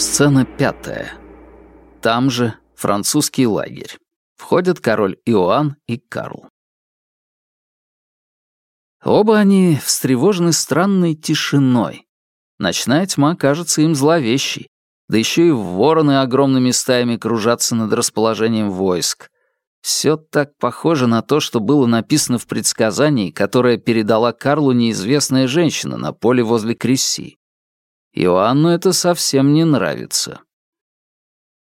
Сцена пятая. Там же французский лагерь. Входят король Иоанн и Карл. Оба они встревожены странной тишиной. Ночная тьма кажется им зловещей, да еще и вороны огромными стаями кружатся над расположением войск. Все так похоже на то, что было написано в предсказании, которое передала Карлу неизвестная женщина на поле возле Кресси. Иоанну это совсем не нравится.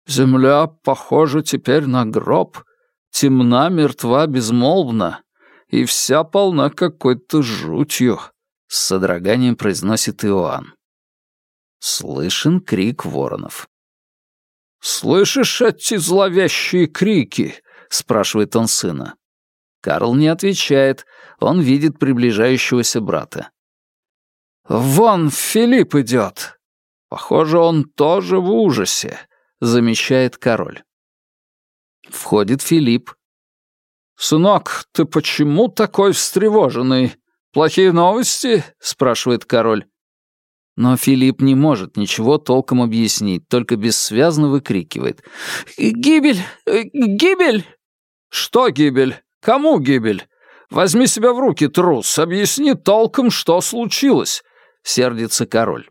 «Земля похожа теперь на гроб, темна, мертва, безмолвна, и вся полна какой-то жутью», — с содроганием произносит Иоанн. Слышен крик воронов. «Слышишь эти зловещие крики?» — спрашивает он сына. Карл не отвечает, он видит приближающегося брата. «Вон Филипп идет!» «Похоже, он тоже в ужасе», — замечает король. Входит Филипп. «Сынок, ты почему такой встревоженный? Плохие новости?» — спрашивает король. Но Филипп не может ничего толком объяснить, только бессвязно выкрикивает. «Гибель! Гибель!» «Что гибель? Кому гибель? Возьми себя в руки, трус, объясни толком, что случилось сердится король.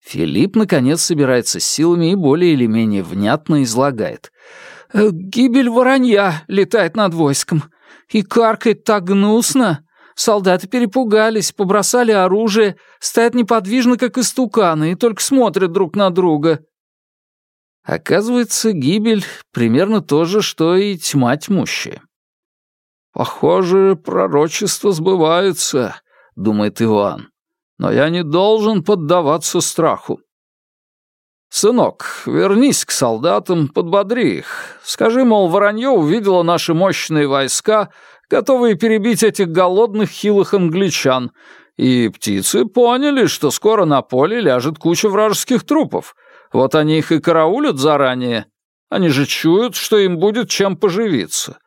Филипп, наконец, собирается силами и более или менее внятно излагает. «Э, «Гибель воронья летает над войском. И каркает так гнусно. Солдаты перепугались, побросали оружие, стоят неподвижно, как истуканы, и только смотрят друг на друга». Оказывается, гибель примерно то же, что и тьма тьмущая. «Похоже, пророчество сбывается», — думает Иван но я не должен поддаваться страху. «Сынок, вернись к солдатам, подбодри их. Скажи, мол, воронье увидело наши мощные войска, готовые перебить этих голодных хилых англичан, и птицы поняли, что скоро на поле ляжет куча вражеских трупов. Вот они их и караулят заранее. Они же чуют, что им будет чем поживиться.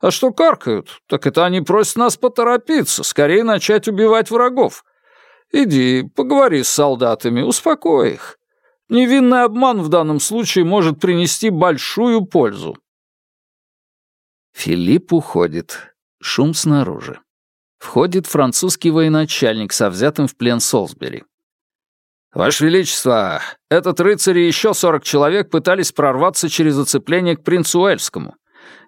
А что каркают, так это они просят нас поторопиться, скорее начать убивать врагов. Иди, поговори с солдатами, успокой их. Невинный обман в данном случае может принести большую пользу. Филипп уходит. Шум снаружи. Входит французский военачальник со взятым в плен Солсбери. «Ваше Величество, этот рыцарь и еще сорок человек пытались прорваться через оцепление к принцу Уэльскому.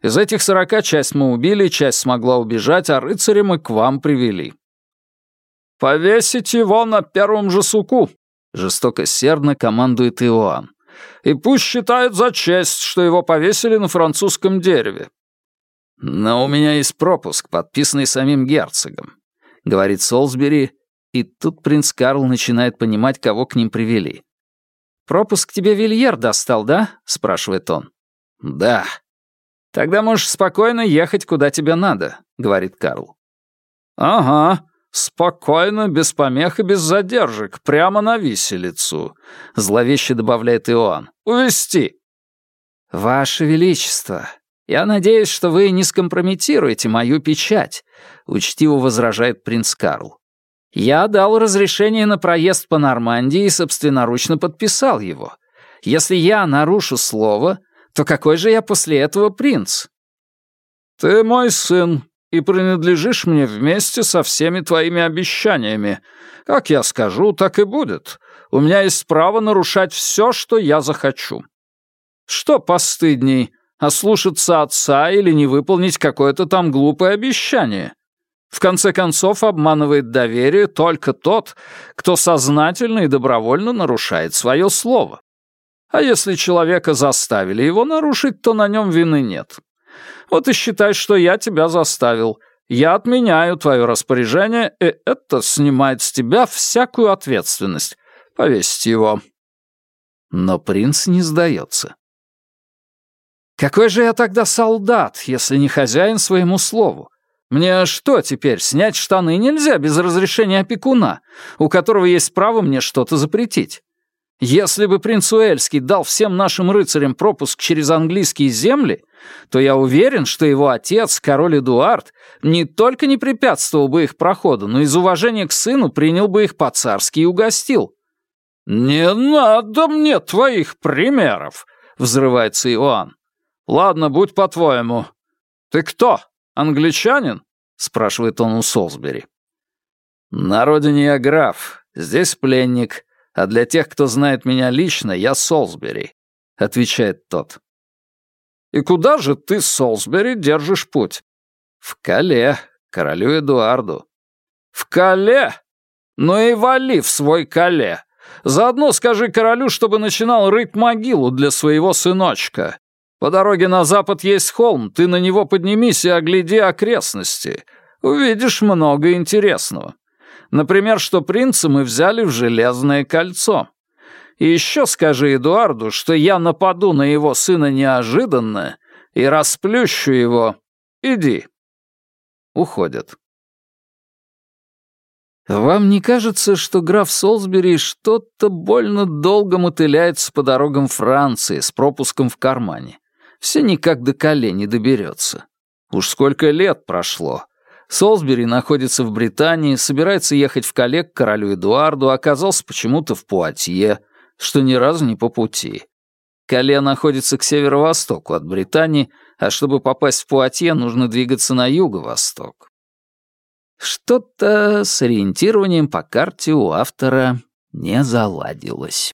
Из этих сорока часть мы убили, часть смогла убежать, а рыцаря мы к вам привели. «Повесить его на первом же суку!» — жестоко сердно командует Иоанн. «И пусть считают за честь, что его повесили на французском дереве». «Но у меня есть пропуск, подписанный самим герцогом», — говорит Солсбери, и тут принц Карл начинает понимать, кого к ним привели. «Пропуск тебе Вильер достал, да?» — спрашивает он. «Да». «Тогда можешь спокойно ехать, куда тебе надо», — говорит Карл. «Ага», «Спокойно, без помех и без задержек, прямо на виселицу», — зловеще добавляет Иоанн. «Увести!» «Ваше Величество, я надеюсь, что вы не скомпрометируете мою печать», — учтиво возражает принц Карл. «Я дал разрешение на проезд по Нормандии и собственноручно подписал его. Если я нарушу слово, то какой же я после этого принц?» «Ты мой сын, и принадлежишь мне вместе со всеми твоими обещаниями. Как я скажу, так и будет. У меня есть право нарушать все, что я захочу. Что постыдней, ослушаться отца или не выполнить какое-то там глупое обещание? В конце концов, обманывает доверие только тот, кто сознательно и добровольно нарушает свое слово. А если человека заставили его нарушить, то на нем вины нет. Вот и считай, что я тебя заставил. Я отменяю твое распоряжение, и это снимает с тебя всякую ответственность. Повесить его». Но принц не сдается. «Какой же я тогда солдат, если не хозяин своему слову? Мне что теперь, снять штаны нельзя без разрешения опекуна, у которого есть право мне что-то запретить? Если бы принц Уэльский дал всем нашим рыцарям пропуск через английские земли, то я уверен, что его отец, король Эдуард, не только не препятствовал бы их проходу, но из уважения к сыну принял бы их по-царски и угостил. «Не надо мне твоих примеров!» — взрывается Иоанн. «Ладно, будь по-твоему. Ты кто, англичанин?» — спрашивает он у Солсбери. «На родине я граф, здесь пленник, а для тех, кто знает меня лично, я Солсбери», — отвечает тот. «И куда же ты, Солсбери, держишь путь?» «В Кале, королю Эдуарду». «В Кале? Ну и вали в свой Кале. Заодно скажи королю, чтобы начинал рыть могилу для своего сыночка. По дороге на запад есть холм, ты на него поднимись и огляди окрестности. Увидишь много интересного. Например, что принца мы взяли в Железное кольцо. И еще скажи Эдуарду, что я нападу на его сына неожиданно и расплющу его. Иди. Уходят. Вам не кажется, что граф Солсбери что-то больно долго мотыляется по дорогам Франции с пропуском в кармане? Все никак до колени доберется. Уж сколько лет прошло. Солсбери находится в Британии, собирается ехать в Кале к королю Эдуарду, оказался почему-то в Пуатье, что ни разу не по пути. Кале находится к северо-востоку от Британии, а чтобы попасть в Пуатье, нужно двигаться на юго-восток. Что-то с ориентированием по карте у автора не заладилось.